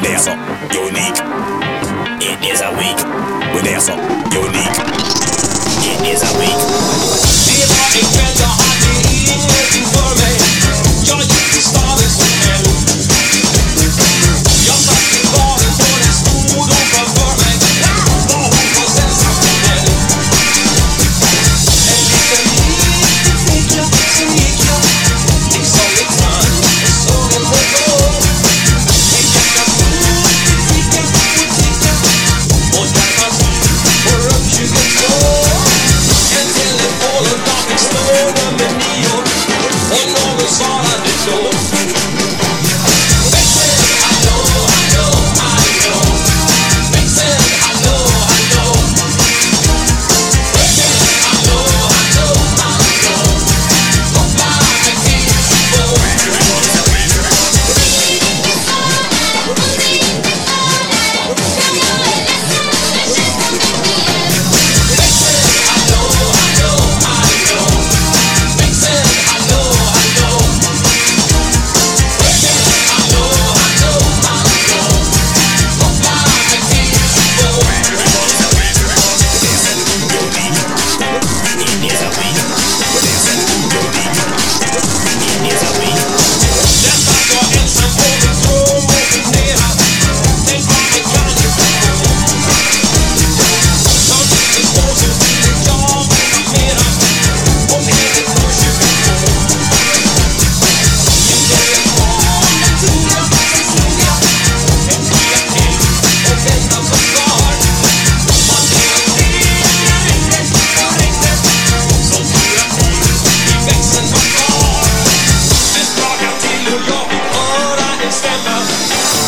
there so unique. It is a week. We there so unique. It is a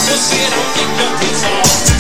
Cause it don't think nothing's on